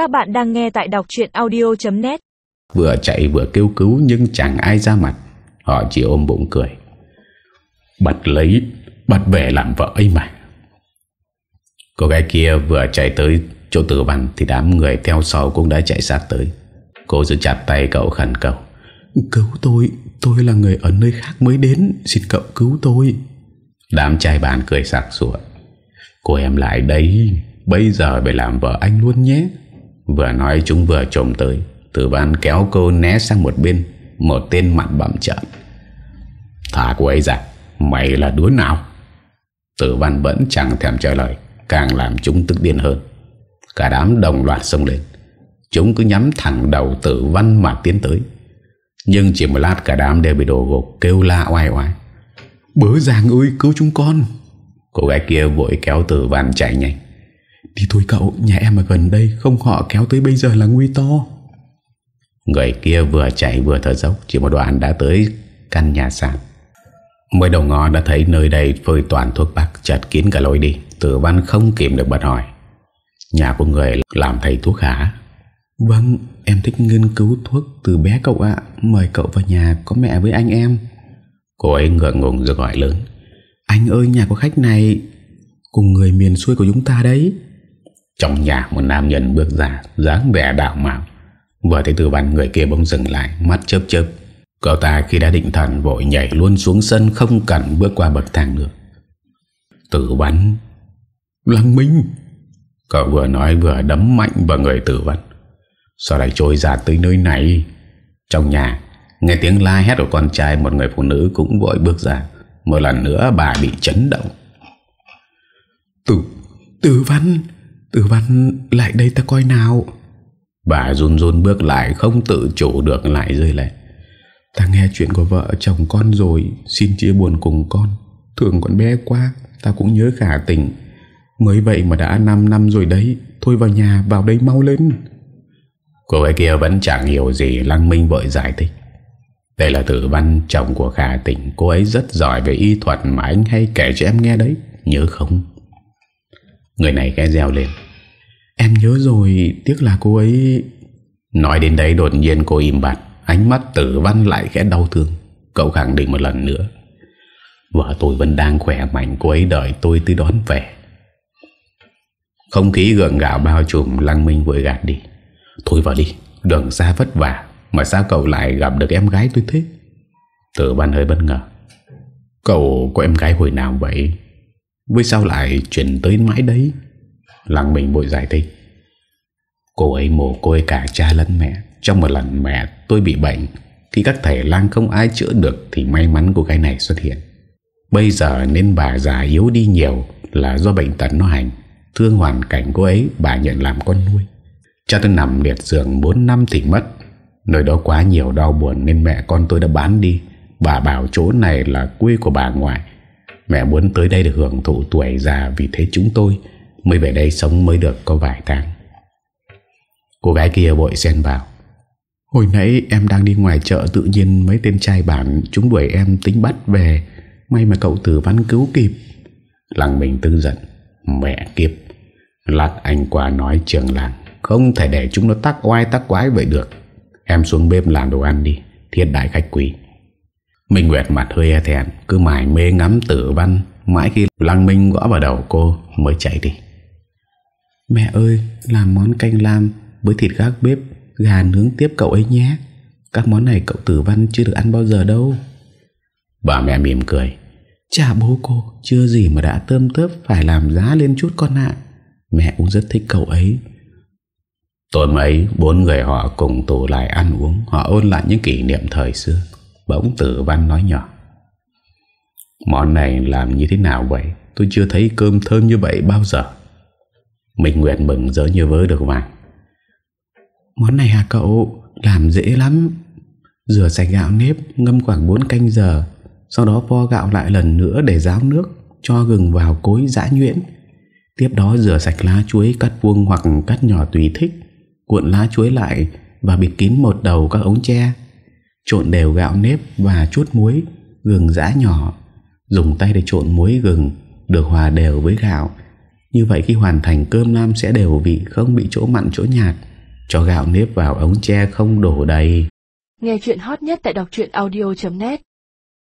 Các bạn đang nghe tại đọc chuyện audio.net Vừa chạy vừa kêu cứu nhưng chẳng ai ra mặt. Họ chỉ ôm bụng cười. Bật lấy Bật về làm vợ ấy mà. Cô gái kia vừa chạy tới chỗ tử văn Thì đám người theo sau cũng đã chạy sát tới. Cô giữ chặt tay cậu khẩn cầu. Cứu tôi Tôi là người ở nơi khác mới đến. Xin cậu cứu tôi. Đám trai bàn cười sạc sủa Cô em lại đây Bây giờ phải làm vợ anh luôn nhé Vừa nói chúng vừa trồm tới Tử văn kéo cô né sang một bên Một tên mặt bẩm trợn Thả cô ấy ra, Mày là đứa nào? Tử văn vẫn chẳng thèm trả lời, Càng làm chúng tức điên hơn. Cả đám đồng loạt xông lên. Chúng cứ nhắm thẳng đầu tử văn mà tiến tới. Nhưng chỉ một lát cả đám đều bị đổ gục, Kêu la oai oai. Bớ giàng ơi, cứu chúng con! Cô gái kia vội kéo tử văn chạy nhanh. Đi thôi cậu Nhà em ở gần đây Không họ kéo tới bây giờ là nguy to. Người kia vừa chạy vừa thở dốc Chỉ một đoạn đã tới căn nhà sàn. Mới đầu ngõ đã thấy nơi đây phơi toàn thuốc bắc chặt kín cả lối đi Tử văn không kìm được bật hỏi. Nhà của người làm thầy thuốc hả? Vâng em thích nghiên cứu thuốc từ bé cậu ạ. Mời cậu vào nhà có mẹ với anh em. Cô ấy ngượng ngùng rồi gọi lớn. Anh ơi nhà của khách này. Cùng người miền xuôi của chúng ta đấy trong nhà một nam nhân bước ra, dáng vẻ đạo mạo. Vừa thấy tử văn người kia bỗng dừng lại, Mắt chớp chớp. Cậu ta khi đã định thần vội nhảy luôn xuống sân Không cần bước qua bậc thang được Tử văn, Lăng Minh. Cậu vừa nói vừa đấm mạnh vào người tử văn. Sao lại trôi ra tới nơi này? Trong nhà, Nghe tiếng la hét của con trai Một người phụ nữ cũng vội bước ra. Một lần nữa bà bị chấn động. Tử Tử văn Tử văn lại đây ta coi nào. Bà run run bước lại Không tự chủ được lại rơi lệ. Ta nghe chuyện của vợ chồng con rồi Xin chia buồn cùng con. Thường còn bé quá Ta cũng nhớ khả tình. Mới vậy mà đã 5 năm rồi đấy Thôi vào nhà vào đây mau lên. Cô ấy kia vẫn chẳng hiểu gì Lăng Minh vội giải thích. Đây là tử văn chồng của khả tình Cô ấy rất giỏi về y thuật Mà anh hay kể cho em nghe đấy Nhớ không Người này ghé reo lên. Em nhớ rồi Tiếc là cô ấy Nói đến đấy đột nhiên cô im bặt Ánh mắt tử văn lại khẽ đau thương. Cậu khẳng định một lần nữa. Vợ tôi vẫn đang khỏe mạnh Cô ấy đợi tôi tới đón về. Không khí gượng gạo bao trùm Lăng Minh vội gạt đi. Thôi vào đi Đường xa vất vả Mà sao cậu lại gặp được em gái tôi thế? Tử văn hơi bất ngờ. Cậu có em gái hồi nào vậy với sao lại chuyển tới mãi đấy? Lăng mình vội giải thích. Cô ấy mồ côi cả cha lẫn mẹ. Trong một lần mẹ tôi bị bệnh Khi các thầy lang không ai chữa được Thì may mắn cô gái này xuất hiện. Bây giờ nên bà già yếu đi nhiều Là do bệnh tật nó hành. Thương hoàn cảnh cô ấy, bà nhận làm con nuôi. Cha tôi nằm liệt giường 4 năm thì mất. Nơi đó quá nhiều đau buồn Nên mẹ con tôi đã bán đi. Bà bảo chỗ này là quê của bà ngoại. Mẹ muốn tới đây được hưởng thụ tuổi già Vì thế chúng tôi mới về đây sống mới được có vài tháng. Cô gái kia vội xen vào. Hồi nãy em đang đi ngoài chợ Tự nhiên mấy tên trai bản Chúng đuổi em tính bắt về. May mà cậu tử văn cứu kịp. Lăng mình tư giận. Mẹ kiếp. Lát anh qua nói trường làng. Không thể để chúng nó tắc oai tắc quái vậy được. Em xuống bếp làm đồ ăn đi. Thiết đại khách quý Minh Nguyệt mặt hơi e thẹn, Cứ mải mê ngắm tử văn, Mãi khi Lăng Minh gõ vào đầu cô Mới chạy đi. Mẹ ơi, làm món canh lam Với thịt gác bếp, Gà nướng tiếp cậu ấy nhé. Các món này cậu tử văn chưa được ăn bao giờ đâu. Bà mẹ mỉm cười. Chà bố cô, Chưa gì mà đã tơm tớp, Phải làm giá lên chút con ạ. Mẹ cũng rất thích cậu ấy. Tối mấy, Bốn người họ cùng tụ lại ăn uống, Họ ôn lại những kỷ niệm thời xưa. Bỗng tử văn nói nhỏ. Món này làm như thế nào vậy? Tôi chưa thấy cơm thơm như vậy bao giờ. Minh Nguyệt mừng rỡ như vớ được vàng. Món này hả cậu? Làm dễ lắm. Rửa sạch gạo nếp, ngâm khoảng 4 canh giờ. Sau đó vo gạo lại lần nữa để ráo nước, Cho gừng vào cối giã nhuyễn. Tiếp đó rửa sạch lá chuối, cắt vuông hoặc cắt nhỏ tùy thích, Cuộn lá chuối lại Và bịt kín một đầu các ống tre. Trộn đều gạo nếp và chút muối, Gừng giã nhỏ. Dùng tay để trộn muối, gừng, Được hòa đều với gạo. Như vậy khi hoàn thành cơm nam sẽ đều vị Không bị chỗ mặn, chỗ nhạt, Cho gạo nếp vào ống tre không đổ đầy. Nghe chuyện hot nhất tại đọc audio.net